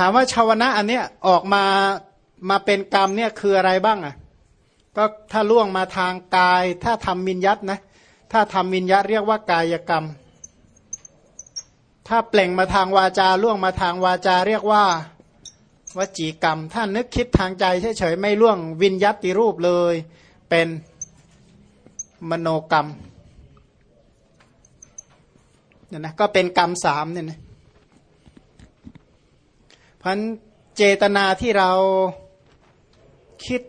ถามว่าชาวนะอันเนี้ยออกมามาเป็นกรรมเนี่ยคืออะไรบ้างอะก็ถ้าล่วงมาทางกาย ถ้าทำมินยัตนะถ้าทำมินยัตเรียกว่ากายกรรม ถ้าเปล่งมาทางวาจาล่วงมาทางวาจาเรียกว่าวจีกรรม ถ้านึกคิดทางใจเฉยๆไม่ล่วงวินยัติรูปเลย เป็นมโนกรรมเนี่ยนะก็เป็นกรรมสามเนี่ยนะ พันเจตนาที่เราคิด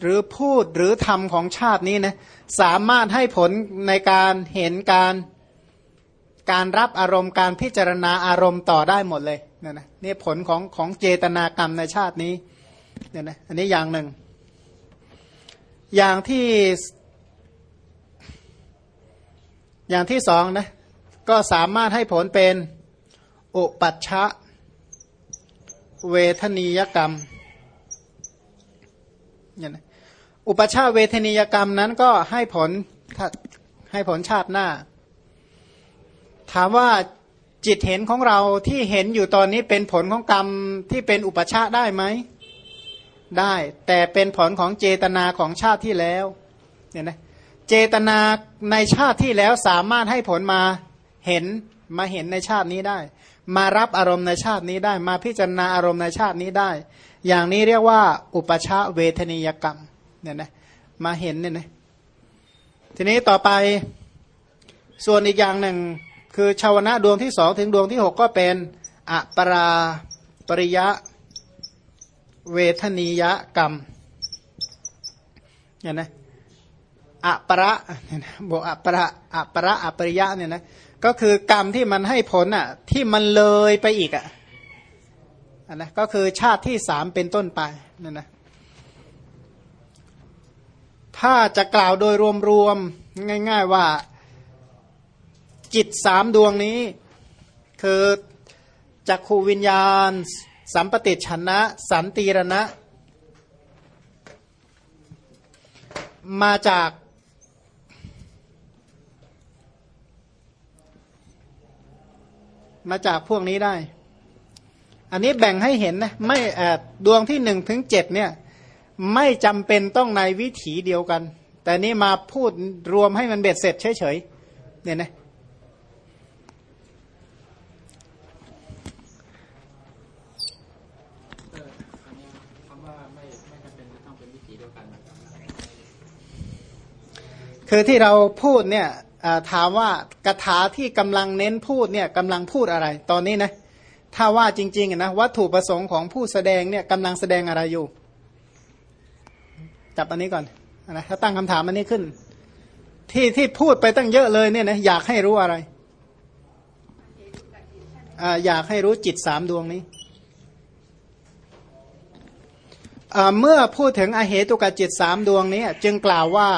หรือพูดหรือทำของชาตินี้นะสามารถให้ผลในการเห็นการการรับอารมณ์การพิจารณาอารมณ์ต่อได้หมดเลยเนี่ยนะนี่ผลของของเจตนากรรมในชาตินี้เนี่ยนะอันนี้อย่างหนึ่ง อย่างที่อย่างที่สองนะก็สามารถให้ผลเป็นอุปัชชะ เวทนียกรรมเนี่ยนะอุปชาเวทนียกรรมนั้นก็ให้ผลให้ผลชาติหน้า ถามว่าจิตเห็นของเราที่เห็นอยู่ตอนนี้เป็นผลของกรรมที่เป็นอุปชาได้ไหม ได้ แต่เป็นผลของเจตนาของชาติที่แล้วเนี่ยนะเจตนาในชาติที่แล้วสามารถให้ผลมาเห็นมาเห็นในชาตินี้ได้ มารับอารมณ์ในชาตินี้ได้ มาพิจารณาอารมณ์ในชาตินี้ได้ อย่างนี้เรียกว่า อุปชาเวทนียกรรมเนี่ยนะมาเห็นเนี่ยนะทีนี้ต่อไปส่วนอีกอย่างหนึ่ง คือชาวนะดวงที่สองถึงดวงที่หกก็เป็นอปราปริยะเวทนียกรรมเนี่ยนะอัประบอกอัประอัประอัปริยะเนี่ยนะ ก็คือกรรมที่มันให้ผลอะ ที่มันเลยไปอีกอะนะก็คือชาติที่สามเป็นต้นไปนั่นนะถ้าจะกล่าวโดยรวมๆง่าย ๆว่าจิตสามดวงนี้ คือจักขูวิญญาณ สัมปติชนะ สันติรณะ มาจาก มาจากพวกนี้ได้ อันนี้แบ่งให้เห็นนะไม่ดวงที่หนึ่งถึงเจ็ดเนี่ยไม่จำเป็นต้องในวิถีเดียวกัน แต่นี่มาพูดรวมให้มันเบ็ดเสร็จเฉยๆเนี่ยนะคือที่เราพูดเนี่ย ถามว่ากถาที่กำลังเน้นพูดเนี่ยกำลังพูดอะไร ตอนนี้นะถ้าว่าจริงๆนะวัตถุประสงค์ของผู้แสดงเนี่ยกำลังแสดงอะไรอยู่ จับอันนี้ก่อนนะถ้าตั้งคำถามอันนี้ขึ้น ที่ที่พูดไปตั้งเยอะเลยเนี่ยนะอยากให้รู้อะไรออยากให้รู้จิตสามดวงนี้เมื่อพูดถึงอเหตุกจิตสามดวงนี้ จึงกล่าวว่า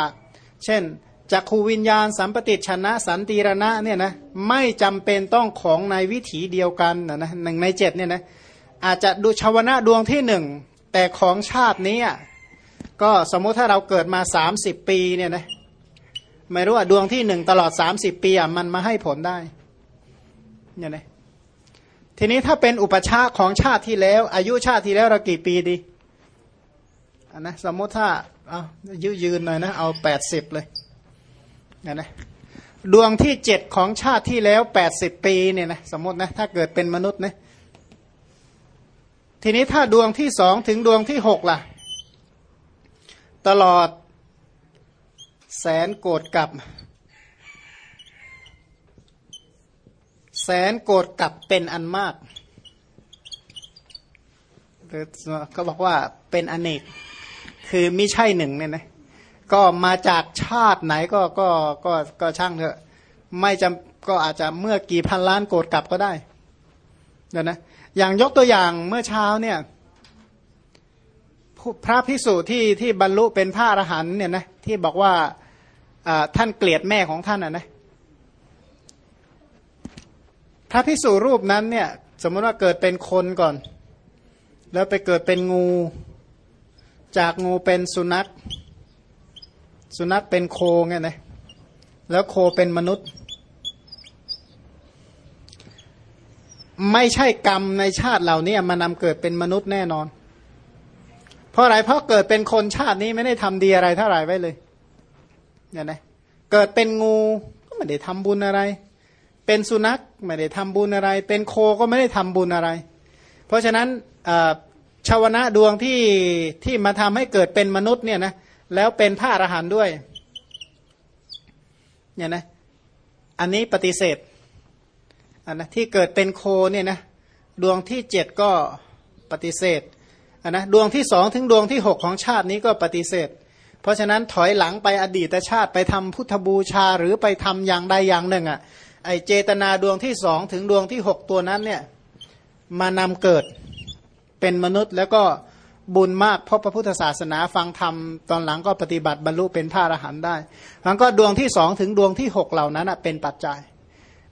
เช่น จักขูวิญญาณสัมปติชนะสันติรณะเนี่ยนะไม่จำเป็นต้องของในวิถีเดียวกันนะนะหนึ่งในเจ็ดเนี่ยนะอาจจะดูชาวนะดวงที่หนึ่งแต่ของชาตินี้ก็สมมุติถ้าเราเกิดมาสามสิบปีเนี่ยนะไม่รู้ว่าดวงที่หนึ่งตลอดสามสิบปีอะมันมาให้ผลได้เนี่ยนะทีนี้ถ้าเป็นอุปชาของชาติที่แล้ว อายุชาติที่แล้วเรากี่ปีดีอันนะสมมติถ้าเอายืยืนหน่อยนะเอาแปดสิบเลย นี่ยนะดวงที่เจ็ดของชาติที่แล้วแปดสิบปีเนี่ยนะสมมตินะถ้าเกิดเป็นมนุษย์นะทีนี้ถ้าดวงที่สองถึงดวงที่หกล่ะ ตลอดแสนโกรธกับ แสนโกรธกับเป็นอันมากเขาบอกว่าเป็นอเนก คือไม่ใช่หนึ่งเนี่ยนะ ก็มาจากชาติไหนก็ก็ก็ก็ช่างเถอะ ไม่จำก็อาจจะเมื่อกี่พันล้านโกรธกลับก็ได้เดี๋ยวนะอย่างยกตัวอย่างเมื่อเช้าเนี่ยพระพิสุที่ที่บรรลุเป็นพระอรหันเนี่ยนะที่บอกว่าท่านเกลียดแม่ของท่านอะนะพระพิสุรูปนั้นเนี่ยสมมติว่าเกิดเป็นคนก่อน แล้วไปเกิดเป็นงู จากงูเป็นสุนัข สุนัขเป็นโคไงนะแล้วโคเป็นมนุษย์ ไม่ใช่กรรมในชาติเหล่านี้มานำเกิดเป็นมนุษย์แน่นอน เพราะอะไรเพราะเกิดเป็นคนชาตินี้ไม่ได้ทำดีอะไรเท่าไหร่ไว้เลยเนี่ยนะเกิดเป็นงูก็ไม่ได้ทำบุญอะไร เป็นสุนัขไม่ได้ทำบุญอะไร เป็นโคก็ไม่ได้ทำบุญอะไร เพราะฉะนั้นชาวนะดวงที่ที่มาทำให้เกิดเป็นมนุษย์เนี่ยนะ แล้วเป็นพระอรหันต์ด้วยเนี่ยนะอันนี้ปฏิเสธอันนะที่เกิดเป็นโคเนี่ยนะดวงที่เจ็ดก็ปฏิเสธอันนะดวงที่สองถึงดวงที่หกของชาตินี้ก็ปฏิเสธ เพราะฉะนั้นถอยหลังไปอดีตชาติไปทำพุทธบูชาหรือไปทำอย่างใดอย่างหนึ่งอะ่ะไอเจตนาดวงที่สองถึงดวงที่หกตัวนั้นเนี่ยมานำเกิดเป็นมนุษย์แล้วก็ บุญมากเพราะพระพุทธศาสนาฟังธรรมตอนหลังก็ปฏิบัติบรรลุเป็นพระอรหันต์ได้แล้วก็ดวงที่สองถึงดวงที่หกเหล่านั้นเป็นปัจจัย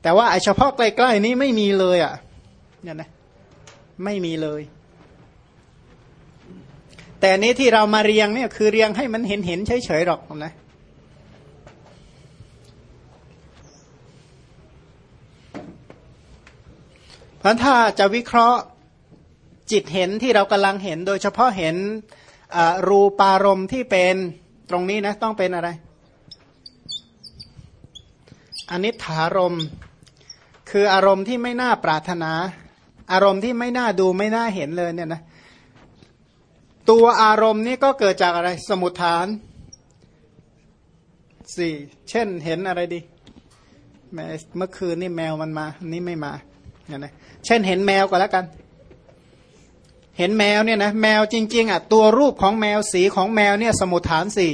แต่ว่าไอเฉพาะใกล้ๆนี้ไม่มีเลยอะเนี่ยนะไม่มีเลย แต่นี้ที่เรามาเรียงเนี่ยคือเรียงให้มันเห็นเห็นเฉยๆหรอกนะเพราะถ้าจะวิเคราะห์ จิตเห็นที่เรากำลังเห็นโดยเฉพาะเห็นรูปารมณ์ที่เป็นตรงนี้นะต้องเป็นอะไรอนิถารมคืออารมณ์ที่ไม่น่าปรารถนา อารมณ์ที่ไม่น่าดูไม่น่าเห็นเลยเนี่ยนะตัวอารมณ์นี้ก็เกิดจากอะไรสมุทฐานสี่เช่นเห็นอะไรดีแมเมื่อคืนนี่แมวมันมา นี่ไม่มาเนี่ยนะเช่นเห็นแมวก็แล้วกัน เห็นแมวเนี่ยนะแมวจริง ๆอะตัวรูปของแมวสีของแมวเนี่ยสมุทฐานสี่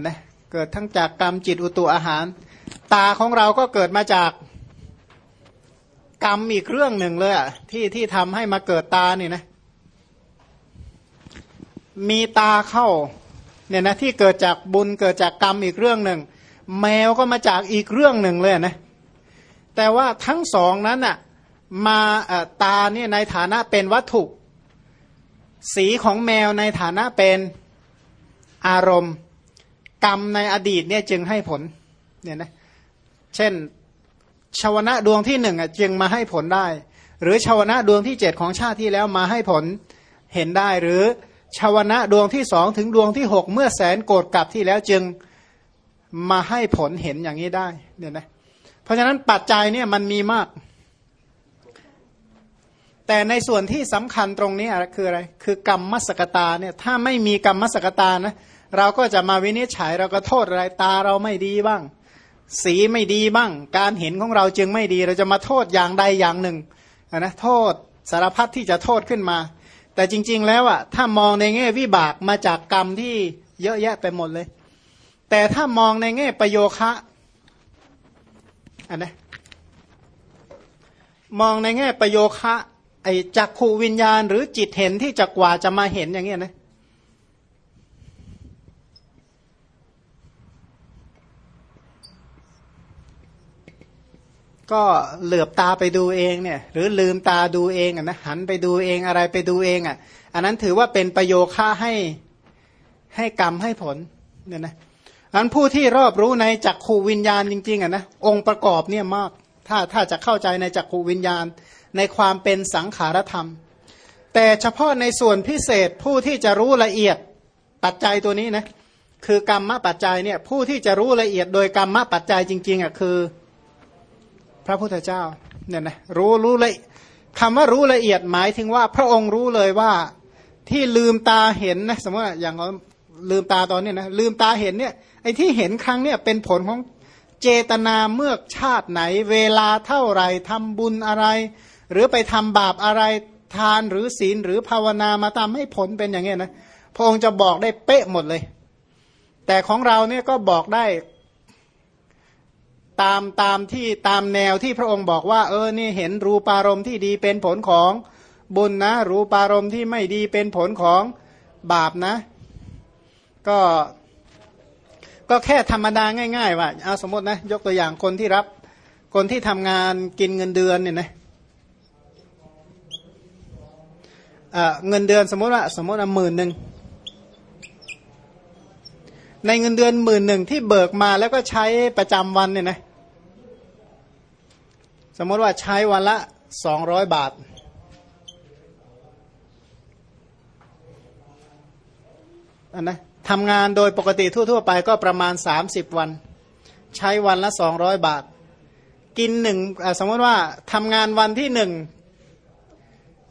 นนะเกิดทั้งจากกรรมจิตอุตุอาหาร ตาของเราก็เกิดมาจากกรรมอีกเรื่องหนึ่งเลยอะที่ที่ทำให้มาเกิดตาเนี่ยนะ มีตาเข้าเนี่ยนะที่เกิดจากบุญเกิดจากกรรมอีกเรื่องหนึ่งแมวก็มาจากอีกเรื่องหนึ่งเลยนะแต่ว่าทั้งสองนั้นอะมาตาเนี่ยในฐานะเป็นวัตถุ สีของแมวในฐานะเป็นอารมณ์ กรรมในอดีตเนี่ยจึงให้ผลเนี่ยนะเช่นชาวนะดวงที่หนึ่งอะจึงมาให้ผลได้ หรือชาวนะดวงที่เจ็ดของชาติที่แล้วมาให้ผลเห็นได้หรือชาวนะดวงที่สองถึงดวงที่หกเมื่อแสนโกรธกลับที่แล้วจึงมาให้ผลเห็นอย่างนี้ได้เนี่ยนะเพราะฉะนั้นปัจจัยเนี่ยมันมีมาก แต่ในส่วนที่สำคัญตรงนี้คืออะไร คือกรรมมสกตาเนี่ยถ้าไม่มีกรรมมสกตานะเราก็จะมาวินิจฉัยเราก็โทษอะไรตาเราไม่ดีบ้าง สีไม่ดีบ้าง การเห็นของเราจึงไม่ดี เราจะมาโทษอย่างใดอย่างหนึ่งนะโทษสารพัดที่จะโทษขึ้นมา แต่จริง ๆ แล้วอะถ้ามองในแง่วิบากมาจากกรรมที่เยอะแยะไปหมดเลย แต่ถ้ามองในแง่ประโยคะอันนะมองในแง่ประโยคะ ไอ้จักขูวิญญาณ หรือจิตเห็นที่จะกว่าจะมาเห็นอย่างเงี้ยนะก็เหลือบตาไปดูเองเนี่ย หรือลืมตาดูเองอะนะหันไปดูเองอะไรไปดูเองอะ อันนั้นถือว่าเป็นประโยค่าให้ให้กรรมให้ผลเนี่ยนะอันผู้ที่รอบรู้ในจักขูวิญญาณจริงๆอะนะองค์ประกอบเนี่ยมาก ถ้าถ้าจะเข้าใจในจักขูวิญญาณ ในความเป็นสังขารธรรม แต่เฉพาะในส่วนพิเศษผู้ที่จะรู้ละเอียดปัจจัยตัวนี้นะคือกรรมปัจจัยเนี่ยผู้ที่จะรู้ละเอียดโดยกรรมปัจจัยจริงๆอะคือ พระพุทธเจ้าเนี่ยนะรู้รู้เลยคำว่ารู้ละเอียดหมายถึงว่า พระองค์รู้เลยว่าที่ลืมตาเห็นนะสมมติอย่างเราลืมตาตอนนี้นะลืมตาเห็นเนี่ยไอ้ที่เห็นครั้งเนี่ยเป็นผลของเจตนาเมื่อชาติไหน เวลาเท่าไรทำบุญอะไร หรือไปทำบาปอะไรทานหรือศีลหรือภาวนามาทำให้ผลเป็นอย่างเงี้ยนะพระองค์จะบอกได้เป๊ะหมดเลย แต่ของเราเนี่ยก็บอกได้ตามตามที่ตามแนวที่พระองค์บอกว่า เออนี่เห็นรูปารมณ์ที่ดีเป็นผลของบุญนะ รูปารมณ์ที่ไม่ดีเป็นผลของบาปนะ ก็ก็แค่ธรรมดาง่าย ๆ ว่าเอาสมมตินะ ยกตัวอย่างคนที่รับคนที่ทำงานกินเงินเดือนเนี่ยนะเเงินเดือนสมมติว่าสมมติว่าหมื่นหนึ่งในเงินเดือนหมื่นหนึ่งที่เบิกมาแล้วก็ใช้ประจำวันเนี่ยนะสมมติว่าใช้วันละสองร้อยบาท อันนะทำงานโดยปกติทั่ว ๆ ไปก็ประมาณสามสิบวัน ใช้วันละสองร้อยบาท กินหนึ่งสมมติว่าทำงานวันที่หนึ่ง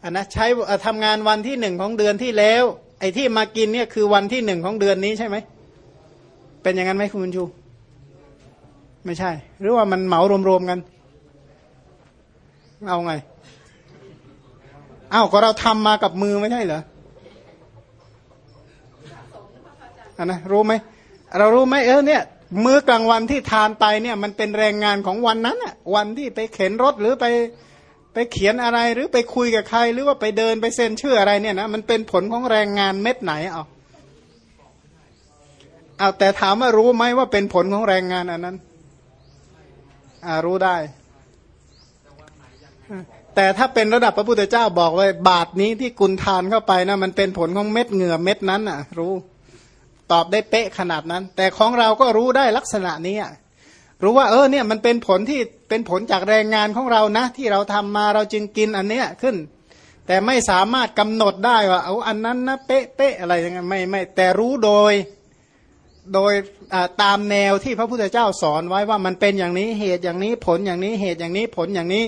อันนะใช้ทำงานวันที่หนึ่งของเดือนที่แล้ว ไอ้ที่มากินเนี่ยคือวันที่หนึ่งของเดือนนี้ใช่ไหม เป็นอย่างนั้นไหมคุณบุญชู ไม่ใช่ หรือว่ามันเหมารวมๆกัน เอาไงอ้าวก็เราทำมากับมือไม่ใช่เหรออันนะรู้ไหมเรารู้ไหมเออเนี่ยมื้อกลางวันที่ทานไปเนี่ย มันเป็นแรงงานของวันนั้นอะวันที่ไปเข็นรถหรือไป ไปเขียนอะไรหรือไปคุยกับใคร หรือว่าไปเดินไปเซ็นชื่ออะไรเนี่ยนะมันเป็นผลของแรงงานเม็ดไหนเอาเอาแต่ถามว่ารู้ไหมว่าเป็นผลของแรงงานอันนั้น อ่ารู้ได้ แต่ถ้าเป็นระดับพระพุทธเจ้าบอกว่าบาทนี้ที่กุลทานเข้าไปนะมันเป็นผลของเม็ดเหงื่อเม็ดนั้นอะ รู้ ตอบได้เป๊ะขนาดนั้น แต่ของเราก็รู้ได้ลักษณะนี้ รู้ว่าเออเนี่ยมันเป็นผลที่เป็นผลจากแรงงานของเรานะ ที่เราทำมาเราจึงกินอันเนี้ยขึ้น แต่ไม่สามารถกำหนดได้ว่าเอาอันนั้นนะเป๊ะเป๊ะอะไรยังไงไม่ไม่แต่รู้โดยโดยตามแนวที่พระพุทธเจ้าสอนไว้ว่ามันเป็นอย่างนี้เหตุอย่างนี้ผลอย่างนี้เหตุอย่างนี้ผลอย่างนี้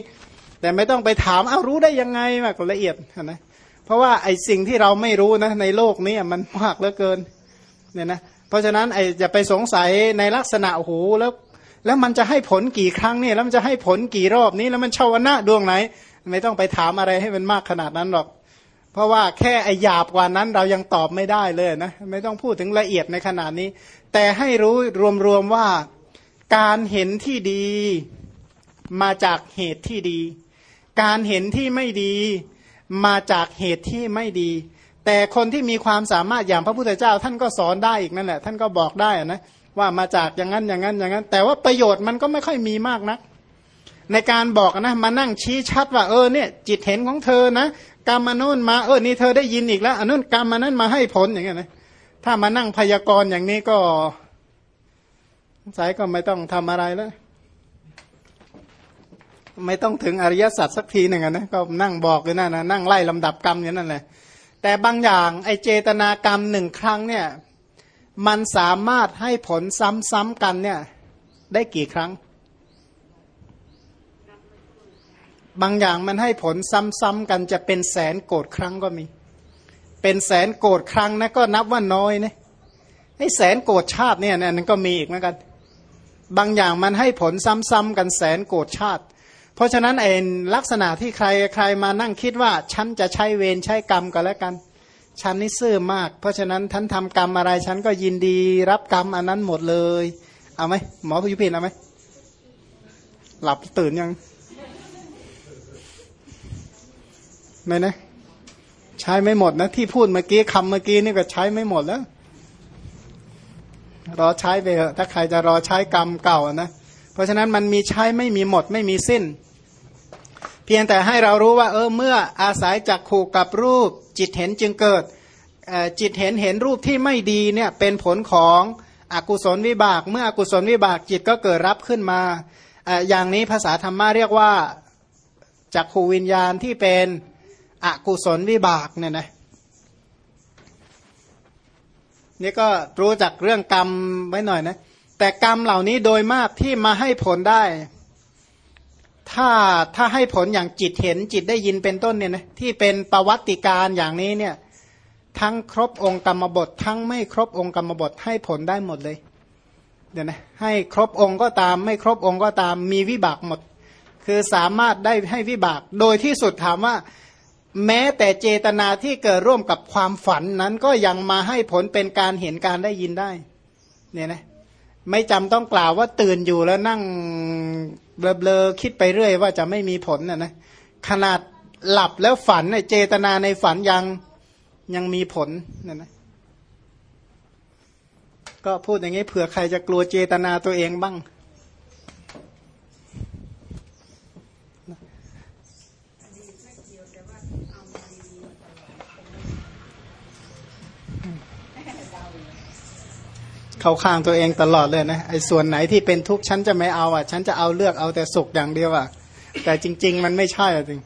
แต่ไม่ต้องไปถามเอารู้ได้ยังไงมากละเอียดนะเพราะว่าไอ้สิ่งที่เราไม่รู้นะในโลกนี้มันมากเหลือเกินเนี่ยนะเพราะฉะนั้นไอ้จะไปสงสัยในลักษณะโหแล้ว แล้วมันจะให้ผลกี่ครั้งเนี่ยแล้วมันจะให้ผลกี่รอบนี้ แล้วมันชาวนะดวงไหน ไม่ต้องไปถามอะไรให้มันมากขนาดนั้นหรอก เพราะว่าแค่ไอหยาบกว่านั้นเรายังตอบไม่ได้เลยนะไม่ต้องพูดถึงละเอียดในขนาดนี้ แต่ให้รู้รวมๆว่าการเห็นที่ดีมาจากเหตุที่ดี การเห็นที่ไม่ดีมาจากเหตุที่ไม่ดี แต่คนที่มีความสามารถอย่างพระพุทธเจ้า ท่านก็สอนได้อีกนั่นแหละ ท่านก็บอกได้นะ ว่ามาจากอย่างนั้นอย่างนั้นอย่างนั้น แต่ว่าประโยชน์มันก็ไม่ค่อยมีมากนะในการบอกนะมานั่งชี้ชัดว่าเออเนี่ยจิตเห็นของเธอนะกรรมโน้นมาเออนี่เธอได้ยินอีกแล้วอันนู้นกรรมมันนั้นมาให้ผลอย่างเงี้ยนะถ้ามานั่งพยากรณ์อย่างนี้ก็สายก็ไม่ต้องทำอะไรแล้วไม่ต้องถึงอริยสัจสักทีหนึ่งนะก็นั่งบอกเลยนะนนะนั่งไล่ลำดับกรรมอย่างนั้นแหละแต่บางอย่างไอเจตนากรรมหนึ่งครั้งเนี่ย มันสามารถให้ผลซ้ำๆกันเนี่ย ได้กี่ครั้ง บางอย่างมันให้ผลซ้ำๆกันจะเป็นแสนโกรธครั้งก็มี เป็นแสนโกรธครั้งนะก็นับว่าน้อยนะไอ้แสนโกรธชาติเนี่ยนั่นก็มีอีกเหมือนกัน บางอย่างมันให้ผลซ้ำๆกันแสนโกรธชาติ เพราะฉะนั้นเองลักษณะที่ใครใครมานั่งคิดว่า ฉันจะใช้เวรใช้กรรมก็แล้วกัน ฉันนี่ซื่อมาก เพราะฉะนั้นท่านทำกรรมอะไรฉันก็ยินดีรับกรรมอันนั้นหมดเลย เอาไหมหมอพยุพินเอาไหมหลับตื่นยังไม่นะ ใช้ไม่หมดนะ ที่พูดเมื่อกี้คำเมื่อกี้นี่ก็ใช้ไม่หมดแล้ว รอใช้ไปเถอะถ้าใครจะรอใช้กรรมเก่านะ เพราะฉะนั้นมันมีใช้ไม่มีหมดไม่มีสิ้น เพียงแต่ให้เรารู้ว่า เออเมื่ออาศัยจักขู่กับรูป จิตเห็นจึงเกิดจิตเห็นเห็นรูปที่ไม่ดีเนี่ยเป็นผลของอกุศลวิบาก เมื่ออกุศลวิบากจิตก็เกิดรับขึ้นมาอย่างนี้ภาษาธรรมะเรียกว่าจักขูวิญญาณที่เป็นอกุศลวิบากเนี่ยนะนี่ก็รู้จักเรื่องกรรมไว้หน่อยนะแต่กรรมเหล่านี้โดยมากที่มาให้ผลได้ ถ้าถ้าให้ผลอย่างจิตเห็นจิตได้ยินเป็นต้นเนี่ยนะที่เป็นประวัติการอย่างนี้เนี่ยทั้งครบองค์กรรมบท ทั้งไม่ครบองค์กรรมบทให้ผลได้หมดเลยเดี๋ยวนะให้ครบองค์ก็ตาม ไม่ครบองค์ก็ตามมีวิบากหมด คือสามารถได้ให้วิบาก โดยที่สุดถามว่า แม้แต่เจตนาที่เกิดร่วมกับความฝันนั้นก็ยังมาให้ผลเป็นการเห็นการได้ยินได้เนี่ยนะ ไม่จำต้องกล่าวว่าตื่นอยู่แล้วนั่งเบลอๆคิดไปเรื่อยว่าจะไม่มีผลนะนะขนาดหลับแล้วฝันเจตนาในฝันยังยังมีผลนะนะก็พูดอย่างนี้เผื่อใครจะกลัวเจตนาตัวเองบ้าง เข้าข้างตัวเองตลอดเลยนะไอ้ส่วนไหนที่เป็นทุกข์ฉันจะไม่เอาอะ ฉันจะเอาเลือกเอาแต่สุขอย่างเดียวอะแต่จริง ๆ มันไม่ใช่อะจริง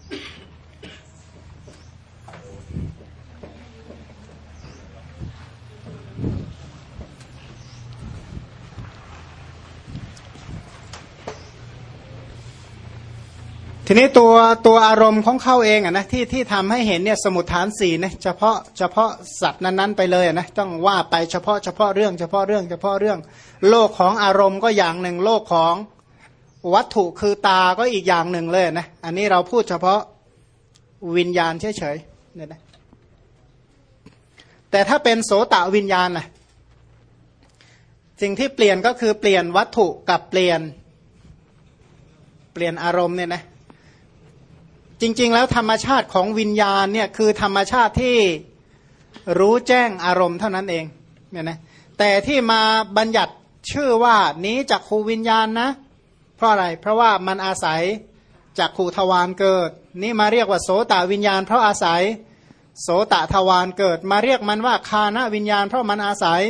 ทีนี้ตัวตัวอารมณ์ของเขาเองอะนะที่ที่ทำให้เห็นเนี่ยสมุทฐานสี่นะเฉพาะเฉพาะสัตว์นั้นๆไปเลยอะนะต้องว่าไปเฉพาะเฉพาะเรื่องเฉพาะเรื่องเฉพาะเรื่อง โลกของอารมณ์ก็อย่างหนึ่งโลกของวัตถุคือตาก็อีกอย่างหนึ่งเลยนะอันนี้เราพูดเฉพาะวิญญาณเฉยๆเนี่ยนะแต่ถ้าเป็นโสตวิญญาณนะสิ่งที่เปลี่ยนก็คือเปลี่ยนวัตถุกับเปลี่ยนเปลี่ยนอารมณ์เนี่ยนะ จริง ๆ แล้วธรรมชาติของวิญญาณเนี่ยคือธรรมชาติที่รู้แจ้งอารมณ์เท่านั้นเองเนี่ยนะแต่ที่มาบัญญัติชื่อว่านี้จากขูวิญญาณนะ เพราะอะไรเพราะว่ามันอาศัยจากขูทวารเกิด นี่มาเรียกว่าโสตวิญญาณ เพราะอาศัยโสตทวารเกิด มาเรียกมันว่าคานะวิญญาณ เพราะมันอาศัย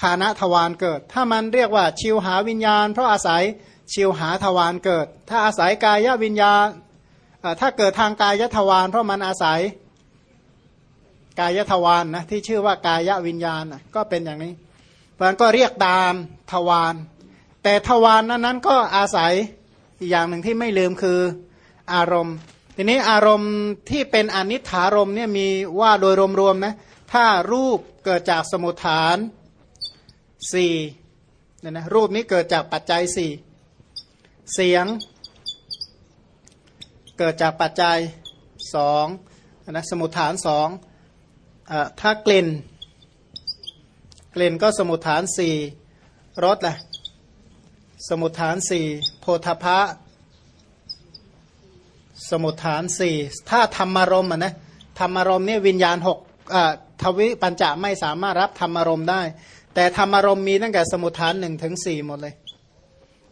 คานะทวารเกิด ถ้ามันเรียกว่าชิวหาวิญญาณ เพราะอาศัยชิวหาทวารเกิด ถ้าอาศัยกายวิญญาณ ถ้าเกิดทางกายทวารเพราะมันอาศัยกายทวารนนะที่ชื่อว่ากายวิญญาณก็เป็นอย่างนี้ เพราะนั้นก็เรียกตามทวารแต่ทวารนนั้นก็อาศัยอีกอย่างหนึ่งที่ไม่ลืมคืออารมณ์ ทีนี้อารมณ์ที่เป็นอนิถารมเนี่ยมีว่าโดยรวมๆนะถ้ารูปเกิดจากสมุทฐานสี่เนี่ยนะรูปนี้เกิดจากปัจจัยสี่เสียง เกิดจากปัจจัยสองนะสมุทฐานสองอถ้ากลิ่น กลิ่นก็สมุทฐานสี่รสแหละสมุทฐานสี่โพธพะสมุทฐานสี่ถ้าธรรมารมณ์นะธรรมารมณ์เนี่ยวิญญาณหกทวิปัญจะไม่สามารถรับธรรมารมณ์ได้ แต่ธรรมารมณ์มีตั้งแต่สมุทฐานหนึ่งถึงสี่หมดเลย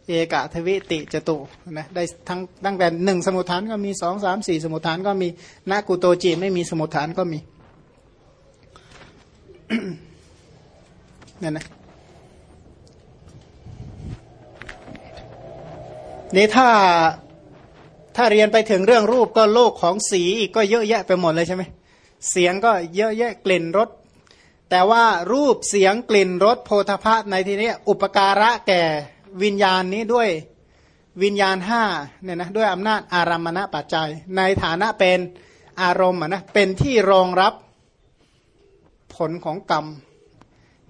เอกทวิติจตุนะได้ทั้งตั้งแต่หนึ่งสมุทฐานก็มีสองสามสี่สมุทฐานก็มีนากุโตจีไม่มีสมุทฐานก็มีเนี่ยนะนี่ถ้าถ้าเรียนไปถึงเรื่องรูปก็โลกของสีอีกก็เยอะแยะไปหมดเลยใช่ไหมเสียงก็เยอะแยะกลิ่นรสแต่ว่ารูปเสียงกลิ่นรสโพธพะในที่นี้อุปการะแก่ วิญญาณนี้ด้วยวิญญาณห้าเนี่ยนะด้วยอำนาจอารามณปัจจัย ในฐานะเป็นอารมณ์นะเป็นที่รองรับผลของกรรม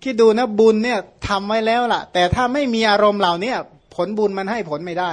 คิดดูนะบุญเนี่ยทำไว้แล้วล่ะ แต่ถ้าไม่มีอารมณ์เหล่านี้ผลบุญมันให้ผลไม่ได้